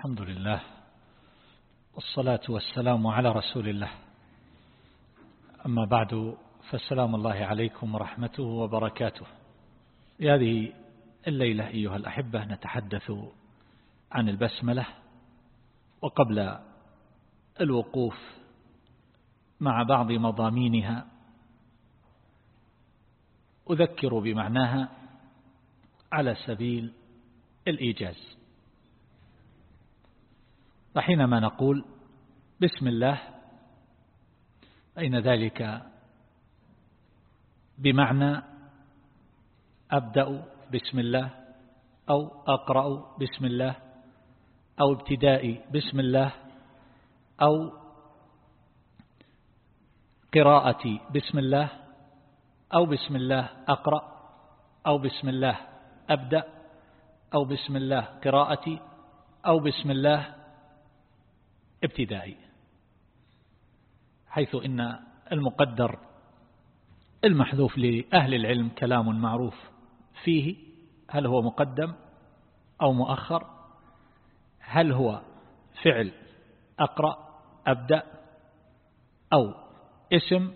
الحمد لله والصلاة والسلام على رسول الله. أما بعد فالسلام الله عليكم ورحمته وبركاته. في هذه الليلة أيها الأحبة نتحدث عن البسملة وقبل الوقوف مع بعض مضامينها أذكر بمعناها على سبيل الإيجاز. فحينما نقول بسم الله أين ذلك؟ بمعنى أبدأ بسم الله أو أقرأ بسم الله أو ابتدائي بسم الله أو قراءتي بسم الله أو بسم الله أقرأ أو بسم الله أبدأ أو بسم الله قراءتي أو بسم الله ابتدائي حيث إن المقدر المحذوف لأهل العلم كلام معروف فيه هل هو مقدم أو مؤخر؟ هل هو فعل أقرأ أبدأ أو اسم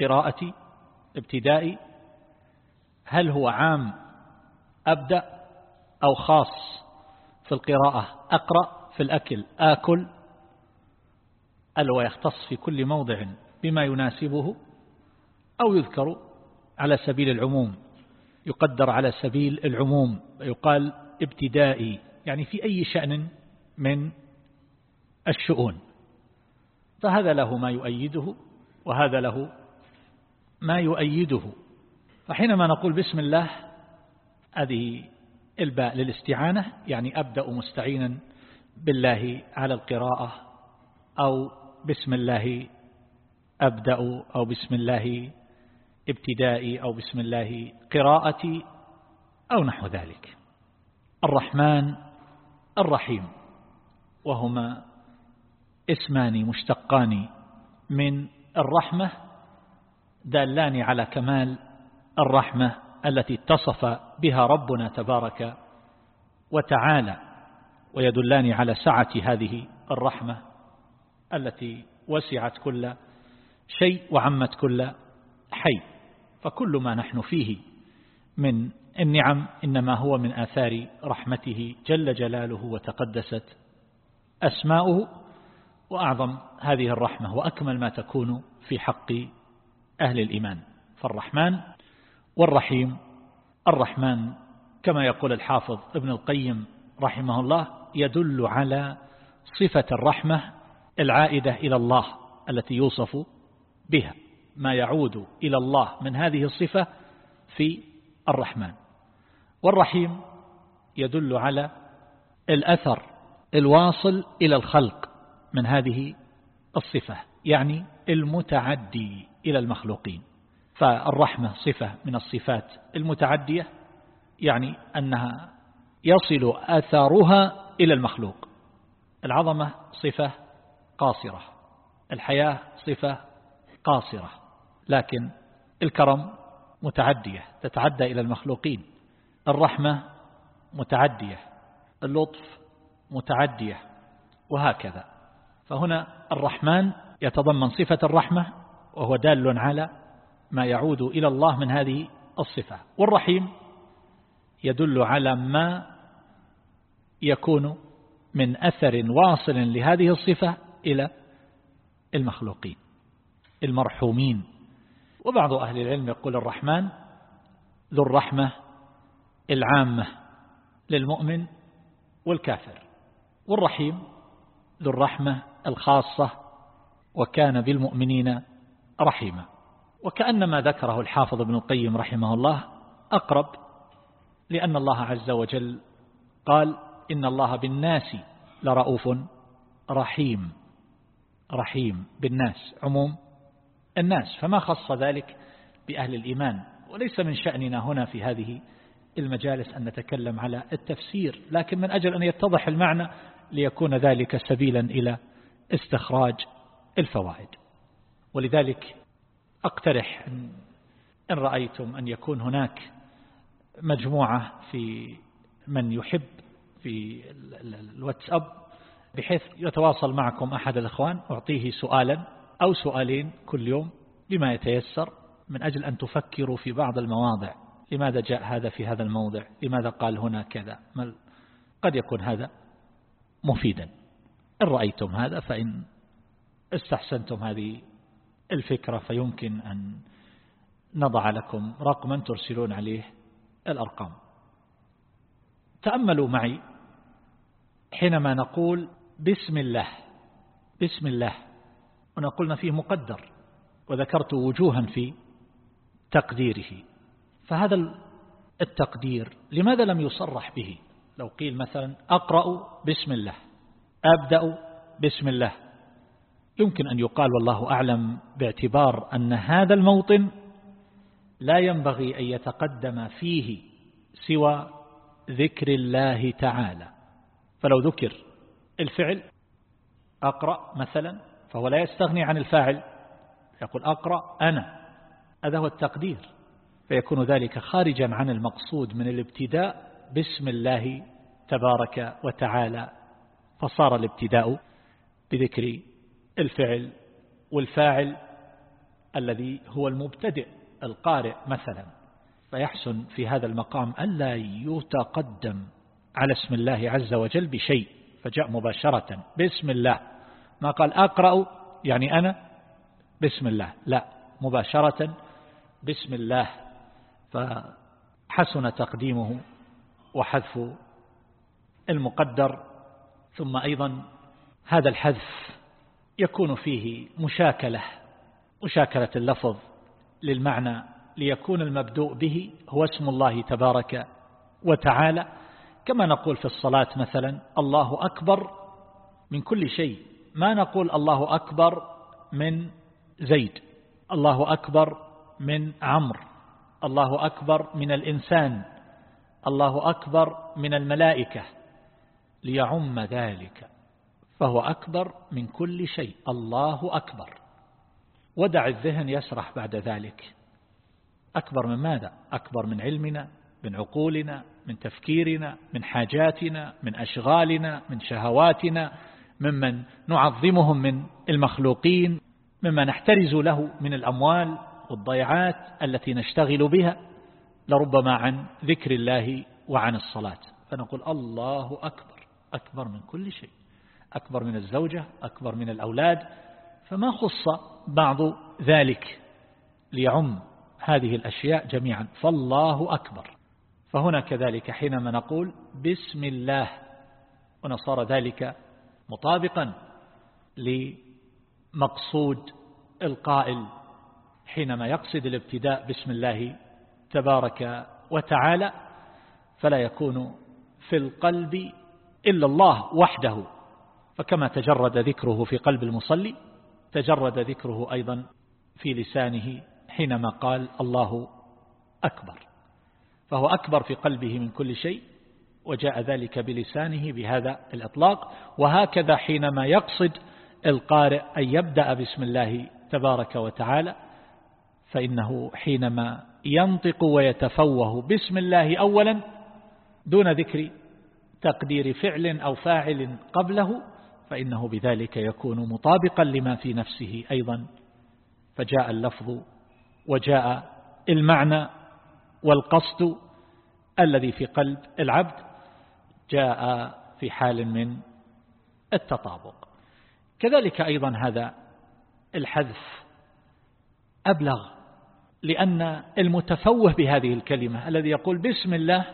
قراءتي ابتدائي؟ هل هو عام أبدأ أو خاص في القراءة أقرأ؟ في الأكل آكل أل ويختص في كل موضع بما يناسبه أو يذكر على سبيل العموم يقدر على سبيل العموم ويقال ابتدائي يعني في أي شأن من الشؤون. فهذا له ما يؤيده وهذا له ما يؤيده. فحينما نقول بسم الله هذه الباء للاستعانة يعني أبدأ مستعينا بالله على القراءة أو بسم الله أبدأ أو بسم الله ابتدائي أو بسم الله قراءتي أو نحو ذلك. الرحمن الرحيم. وهما اسمان مشتقان من الرحمة دالان على كمال الرحمة التي اتصف بها ربنا تبارك وتعالى. ويدلان على سعة هذه الرحمة التي وسعت كل شيء وعمت كل حي. فكل ما نحن فيه من النعم إنما هو من آثار رحمته جل جلاله وتقدست أسماؤه وأعظم هذه الرحمة وأكمل ما تكون في حق أهل الإيمان. فالرحمن والرحيم. الرحمن كما يقول الحافظ ابن القيم رحمه الله يدل على صفة الرحمة العائدة إلى الله التي يوصف بها ما يعود إلى الله من هذه الصفة في الرحمن. والرحيم يدل على الأثر الواصل إلى الخلق من هذه الصفة يعني المتعدي إلى المخلوقين. فالرحمة صفة من الصفات المتعدية يعني أنها يصل أثرها إلى المخلوق. العظمة صفة قاصرة. الحياة صفة قاصرة. لكن الكرم متعدية تتعدى إلى المخلوقين. الرحمة متعدية. اللطف متعدية. وهكذا. فهنا الرحمن يتضمن صفة الرحمة وهو دال على ما يعود إلى الله من هذه الصفة. والرحيم يدل على ما يكون من أثر واصل لهذه الصفة إلى المخلوقين المرحومين. وبعض أهل العلم يقول الرحمن ذو الرحمة العامة للمؤمن والكافر والرحيم ذو الرحمة الخاصة وكان بالمؤمنين رحيما. وكأن ما ذكره الحافظ ابن القيم رحمه الله أقرب لأن الله عز وجل قال إن الله بالناس لرؤوف رحيم. رحيم بالناس. عموم الناس. فما خص ذلك بأهل الإيمان؟ وليس من شأننا هنا في هذه المجالس أن نتكلم على التفسير لكن من أجل أن يتضح المعنى ليكون ذلك سبيلا إلى استخراج الفوائد. ولذلك أقترح إن رأيتم أن يكون هناك مجموعة في من يحب في الواتساب بحيث يتواصل معكم أحد الأخوان أعطيه سؤالا أو سؤالين كل يوم بما يتيسر من أجل أن تفكروا في بعض المواضع. لماذا جاء هذا في هذا الموضع؟ لماذا قال هنا كذا؟ قد يكون هذا مفيدا. إن رأيتم هذا فإن استحسنتم هذه الفكرة فيمكن أن نضع لكم رقما ترسلون عليه الأرقام. تأملوا معي حينما نقول بسم الله بسم الله ونقولنا فيه مقدر وذكرت وجوها في تقديره. فهذا التقدير لماذا لم يصرح به؟ لو قيل مثلا أقرأ بسم الله أبدأ بسم الله. يمكن أن يقال والله أعلم باعتبار أن هذا الموطن لا ينبغي أن يتقدم فيه سوى ذكر الله تعالى. فلو ذكر الفعل أقرأ مثلا فهو لا يستغني عن الفاعل يقول أقرأ أنا. هذا هو التقدير. فيكون ذلك خارجا عن المقصود من الابتداء بسم الله تبارك وتعالى. فصار الابتداء بذكر الفعل والفاعل الذي هو المبتدئ القارئ مثلا. فيحسن في هذا المقام ألا يتقدم. على اسم الله عز وجل بشيء فجاء مباشرة بسم الله. ما قال أقرأ يعني أنا بسم الله. لا مباشرة بسم الله. فحسن تقديمه وحذف المقدر ثم أيضا هذا الحذف يكون فيه مشاكلة مشاكلة اللفظ للمعنى ليكون المبدوء به هو اسم الله تبارك وتعالى. كما نقول في الصلاة مثلا الله أكبر من كل شيء. ما نقول الله أكبر من زيد؟ الله أكبر من عمرو. الله أكبر من الإنسان. الله أكبر من الملائكة. ليعم ذلك. فهو أكبر من كل شيء. الله أكبر. ودع الذهن يسرح بعد ذلك. أكبر من ماذا؟ أكبر من علمنا من عقولنا من تفكيرنا من حاجاتنا من أشغالنا من شهواتنا ممن نعظمهم من المخلوقين مما نحترز له من الأموال والضيعات التي نشتغل بها لربما عن ذكر الله وعن الصلاة. فنقول الله أكبر أكبر من كل شيء أكبر من الزوجة أكبر من الأولاد. فما خص بعض ذلك ليعم هذه الأشياء جميعا؟ فالله أكبر. فهنا كذلك حينما نقول بسم الله ونصار ذلك مطابقا لمقصود القائل حينما يقصد الابتداء بسم الله تبارك وتعالى فلا يكون في القلب إلا الله وحده. فكما تجرد ذكره في قلب المصلي تجرد ذكره أيضا في لسانه حينما قال الله أكبر. فهو أكبر في قلبه من كل شيء وجاء ذلك بلسانه بهذا الإطلاق. وهكذا حينما يقصد القارئ أن يبدأ بسم الله تبارك وتعالى فإنه حينما ينطق ويتفوه بسم الله أولا دون ذكر تقدير فعل أو فاعل قبله فإنه بذلك يكون مطابقا لما في نفسه أيضا. فجاء اللفظ وجاء المعنى والقصد الذي في قلب العبد جاء في حال من التطابق. كذلك أيضا هذا الحذف أبلغ لأن المتفوه بهذه الكلمة الذي يقول بسم الله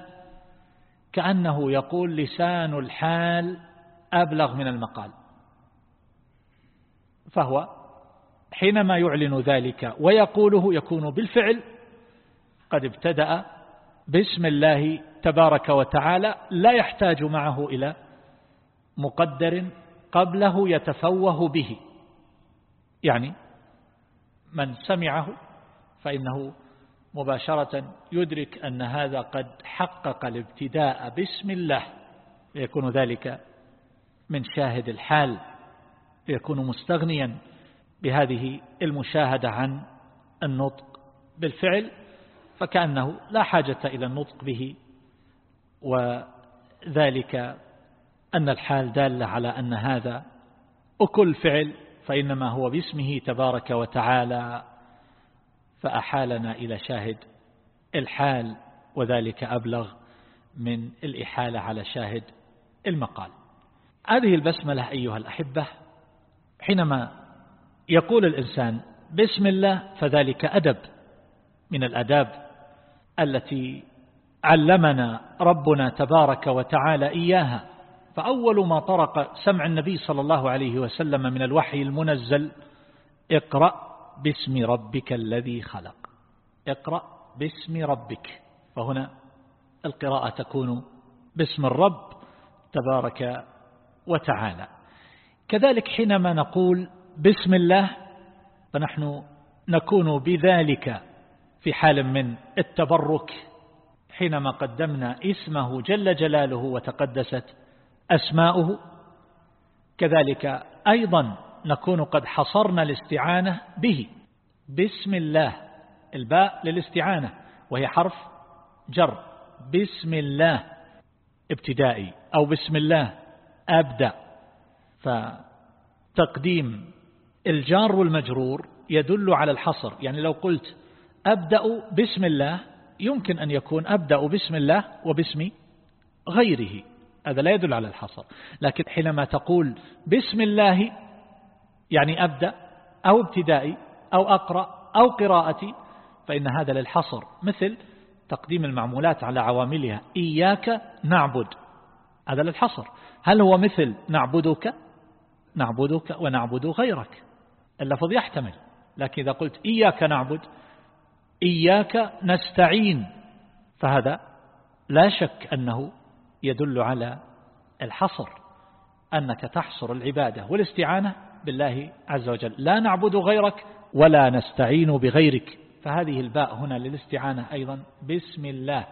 كأنه يقول لسان الحال أبلغ من المقال. فهو حينما يعلن ذلك ويقوله يكون بالفعل قد ابتدأ باسم الله تبارك وتعالى لا يحتاج معه إلى مقدر قبله يتفوه به. يعني من سمعه فإنه مباشرة يدرك أن هذا قد حقق الابتداء باسم الله. يكون ذلك من شاهد الحال. يكون مستغنيا بهذه المشاهدة عن النطق بالفعل فكأنه لا حاجة إلى النطق به وذلك أن الحال دالة على أن هذا وكل فعل فإنما هو باسمه تبارك وتعالى فأحالنا إلى شاهد الحال وذلك أبلغ من الإحالة على شاهد المقال. هذه البسملة أيها الأحبة حينما يقول الإنسان بسم الله فذلك أدب من الأداب التي علمنا ربنا تبارك وتعالى إياها. فأول ما طرق سمع النبي صلى الله عليه وسلم من الوحي المنزل اقرأ باسم ربك الذي خلق. اقرأ باسم ربك. فهنا القراءة تكون باسم الرب تبارك وتعالى. كذلك حينما نقول بسم الله فنحن نكون بذلك في حال من التبرك حينما قدمنا اسمه جل جلاله وتقدست أسماؤه كذلك أيضا نكون قد حصرنا الاستعانة به. بسم الله الباء للاستعانة وهي حرف جر. بسم الله ابتدائي أو بسم الله أبدأ. فتقديم الجار والمجرور يدل على الحصر. يعني لو قلت أبدأ بسم الله. يمكن أن يكون أبدأ بسم الله وباسم غيره. هذا لا يدل على الحصر. لكن حينما تقول بسم الله يعني أبدأ أو ابتدائي أو أقرأ أو قراءتي فإن هذا للحصر. مثل تقديم المعمولات على عواملها. إياك نعبد. هذا للحصر. هل هو مثل نعبدك؟ نعبدك ونعبد غيرك. اللفظ يحتمل. لكن إذا قلت إياك نعبد إياك نستعين. فهذا لا شك أنه يدل على الحصر أنك تحصر العبادة والاستعانة بالله عز وجل. لا نعبد غيرك ولا نستعين بغيرك. فهذه الباء هنا للاستعانة أيضا. بسم الله.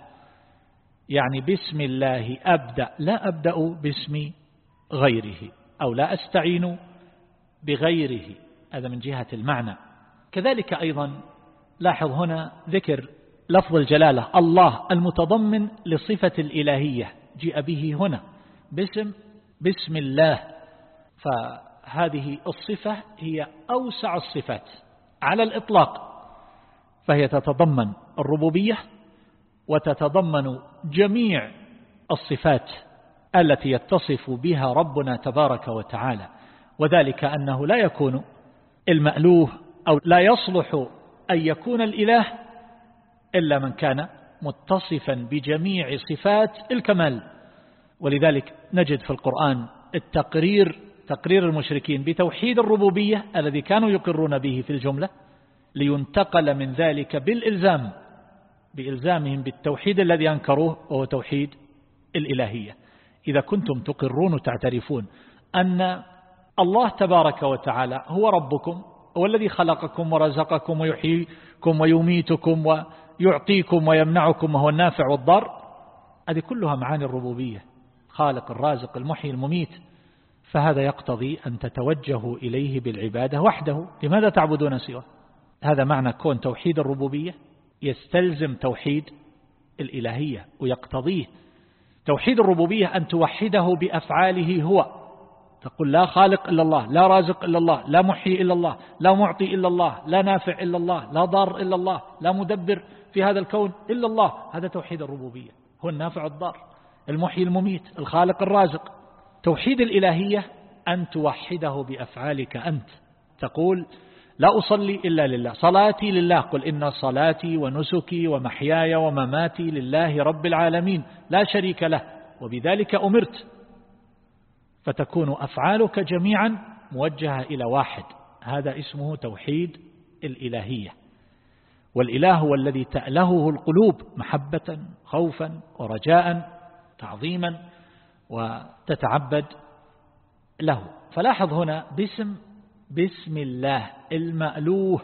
يعني بسم الله أبدأ. لا أبدأ باسم غيره أو لا أستعين بغيره. هذا من جهة المعنى. كذلك أيضا لاحظ هنا ذكر لفظ الجلالة الله المتضمن لصفة الإلهية جاء به هنا باسم بسم الله. فهذه الصفة هي أوسع الصفات على الإطلاق. فهي تتضمن الربوبية وتتضمن جميع الصفات التي يتصف بها ربنا تبارك وتعالى. وذلك أنه لا يكون المألوه أو لا يصلح أن يكون الإله إلا من كان متصفا بجميع صفات الكمال. ولذلك نجد في القرآن التقرير تقرير المشركين بتوحيد الربوبية الذي كانوا يقرون به في الجملة لينتقل من ذلك بالإلزام بإلزامهم بالتوحيد الذي أنكروه وهو توحيد الإلهية. إذا كنتم تقرون وتعترفون أن الله تبارك وتعالى هو ربكم هو الذي خلقكم ورزقكم ويحييكم ويميتكم ويعطيكم ويمنعكم وهو النافع والضار. هذه كلها معاني الربوبية. خالق الرازق المحيي المميت. فهذا يقتضي أن تتوجهوا إليه بالعبادة وحده. لماذا تعبدون سواه؟ هذا معنى كون توحيد الربوبية. يستلزم توحيد الإلهية ويقتضيه. توحيد الربوبية أن توحده بأفعاله هو. تقول لا خالق إلا الله لا رازق إلا الله لا محيي إلا الله لا معطي إلا الله لا نافع إلا الله لا ضار إلا الله لا مدبر في هذا الكون إلا الله. هذا توحيد الربوبية هو النافع الضار المحيي المميت الخالق الرازق. توحيد الإلهية أن توحده بأفعالك أنت. تقول لا أصلي إلا لله صلاتي لله قل إن صلاتي ونسكي ومحياي ومماتي لله رب العالمين لا شريك له وبذلك أمرت. فتكون أفعالك جميعا موجهة إلى واحد. هذا اسمه توحيد الإلهية. والإله هو الذي تألهه القلوب محبة خوفا ورجاء تعظيما وتتعبد له. فلاحظ هنا باسم بسم الله المألوه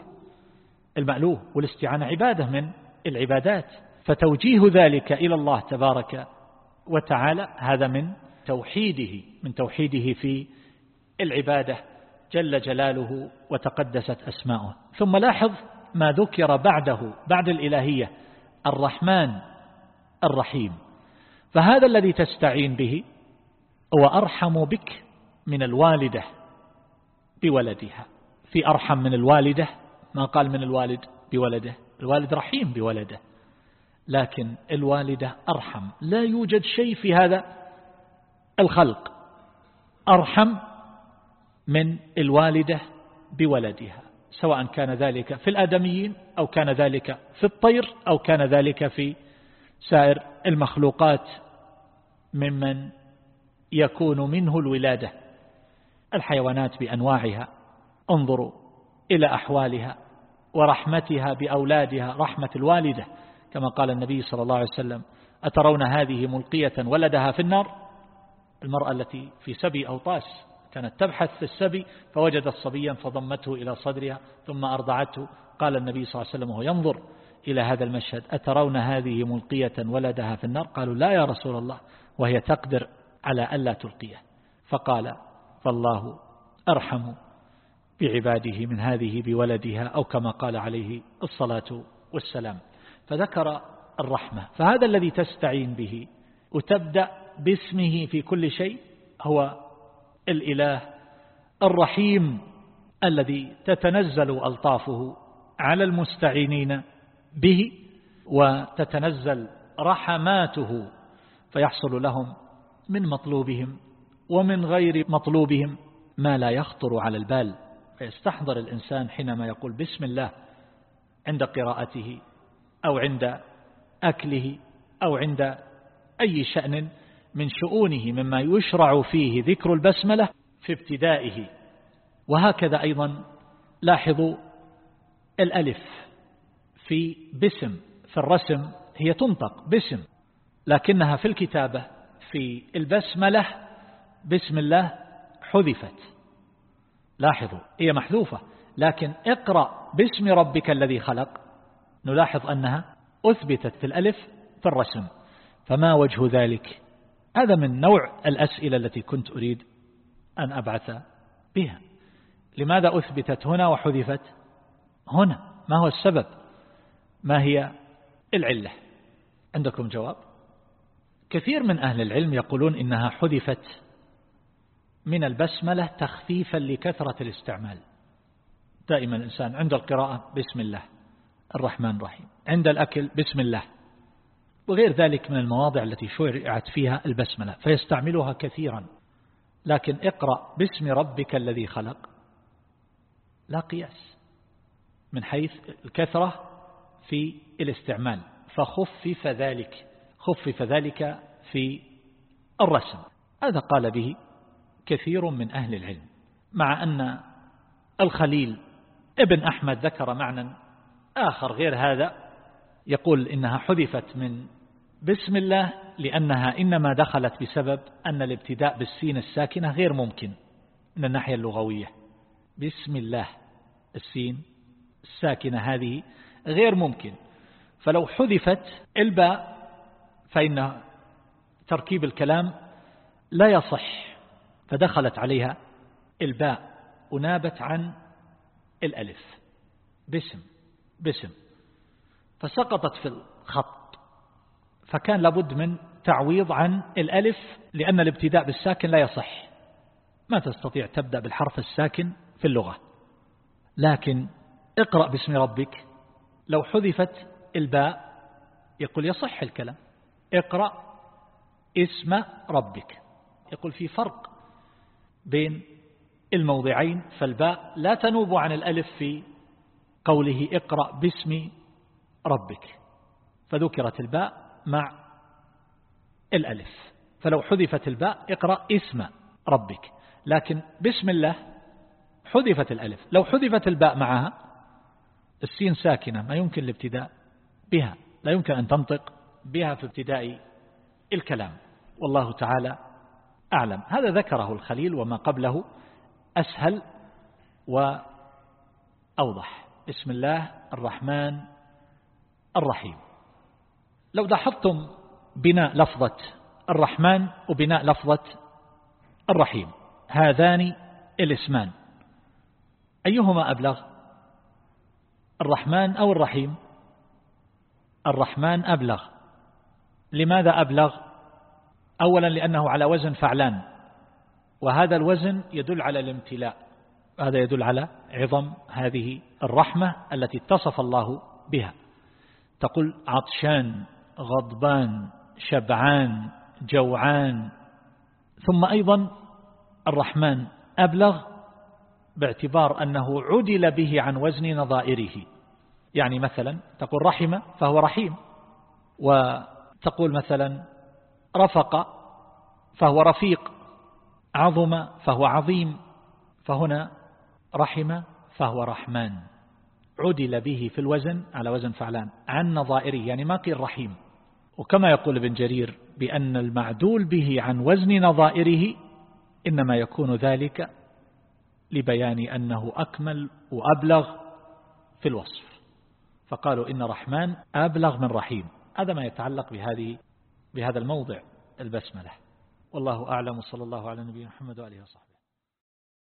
المألوه والاستعانة عبادة من العبادات. فتوجيه ذلك إلى الله تبارك وتعالى هذا من توحيده. من توحيده في العبادة جل جلاله وتقدست أسماؤه. ثم لاحظ ما ذكر بعده بعد الإلهية الرحمن الرحيم. فهذا الذي تستعين به وأرحم بك من الوالدة بولدها. في أرحم من الوالدة ما قال من الوالد بولده؟ الوالد رحيم بولده. لكن الوالدة أرحم. لا يوجد شيء في هذا الخلق. أرحم من الوالدة بولدها سواء كان ذلك في الآدميين أو كان ذلك في الطير أو كان ذلك في سائر المخلوقات ممن يكون منه الولادة. الحيوانات بأنواعها انظروا إلى أحوالها ورحمتها بأولادها رحمة الوالدة كما قال النبي صلى الله عليه وسلم أترون هذه ملقية ولدها في النار؟ المرأة التي في سبي أو طاس كانت تبحث في السبي فوجدت صبيا فضمته إلى صدرها ثم أرضعته. قال النبي صلى الله عليه وسلم وهو ينظر إلى هذا المشهد أترون هذه ملقية ولدها في النار؟ قالوا لا يا رسول الله وهي تقدر على ألا تلقيه. فقال فالله أرحم بعباده من هذه بولدها أو كما قال عليه الصلاة والسلام. فذكر الرحمة. فهذا الذي تستعين به وتبدأ باسمه في كل شيء هو الإله الرحيم الذي تتنزل ألطافه على المستعينين به وتتنزل رحماته فيحصل لهم من مطلوبهم ومن غير مطلوبهم ما لا يخطر على البال. فيستحضر الإنسان حينما يقول بسم الله عند قراءته أو عند أكله أو عند أي شأن من شؤونه مما يشرع فيه ذكر البسملة في ابتدائه. وهكذا أيضا لاحظوا الألف في بسم في الرسم هي تنطق بسم لكنها في الكتابة في البسملة بسم الله حذفت. لاحظوا هي محذوفة لكن اقرأ باسم ربك الذي خلق. نلاحظ أنها أثبتت في الألف في الرسم. فما وجه ذلك؟ هذا من نوع الأسئلة التي كنت أريد أن أبعث بها. لماذا أثبتت هنا وحذفت هنا؟ ما هو السبب؟ ما هي العلة؟ عندكم جواب؟ كثير من أهل العلم يقولون إنها حذفت من البسملة تخفيفا لكثرة الاستعمال. دائما الإنسان عند القراءة بسم الله الرحمن الرحيم عند الأكل بسم الله وغير ذلك من المواضع التي شرعت فيها البسملة فيستعملها كثيرا. لكن اقرأ باسم ربك الذي خلق. لا قياس. من حيث الكثرة في الاستعمال. فخفف ذلك. خفف ذلك في الرسم. هذا قال به كثير من أهل العلم. مع أن الخليل ابن أحمد ذكر معنى آخر غير هذا يقول إنها حذفت من بسم الله لأنها إنما دخلت بسبب أن الابتداء بالسين الساكنة غير ممكن من الناحية اللغوية. بسم الله السين الساكنة هذه غير ممكن. فلو حذفت الباء فإن تركيب الكلام لا يصح. فدخلت عليها الباء ونابت عن الألف. باسم باسم. فسقطت في الخط. فكان لابد من تعويض عن الألف لأن الابتداء بالساكن لا يصح. ما تستطيع تبدأ بالحرف الساكن في اللغة. لكن اقرأ باسم ربك. لو حذفت الباء يقول يصح الكلام. اقرأ اسم ربك. يقول في فرق بين الموضعين فالباء لا تنوب عن الألف في قوله اقرأ باسم ربك. فذكرت الباء مع الألف. فلو حذفت الباء اقرأ اسم ربك. لكن بسم الله حذفت الألف. لو حذفت الباء معها السين ساكنة ما يمكن الابتداء بها. لا يمكن أن تنطق بها في ابتداء الكلام. والله تعالى أعلم. هذا ذكره الخليل وما قبله أسهل وأوضح. بسم الله الرحمن الرحيم. لو لاحظتم بناء لفظة الرحمن وبناء لفظة الرحيم. هذان الاسمان. أيهما أبلغ؟ الرحمن أو الرحيم؟ الرحمن أبلغ. لماذا أبلغ؟ أولا لأنه على وزن فعلان. وهذا الوزن يدل على الامتلاء. هذا يدل على عظم هذه الرحمة التي اتصف الله بها. تقول عطشان غضبان شبعان جوعان. ثم أيضا الرحمن أبلغ باعتبار أنه عدل به عن وزن نظائره. يعني مثلا تقول رحم فهو رحيم وتقول مثلا رفق فهو رفيق عظم فهو عظيم فهنا رحم فهو رحمن. عدل به في الوزن على وزن فعلان. عن نظائره يعني ما قيل رحيم. وكما يقول ابن جرير بأن المعدول به عن وزن نظائره إنما يكون ذلك لبيان أنه أكمل وأبلغ في الوصف. فقالوا إن رحمن أبلغ من رحيم. هذا ما يتعلق بهذه بهذا الموضع البسملة. والله أعلم صلى الله على نبينا محمد وآله وصحبه.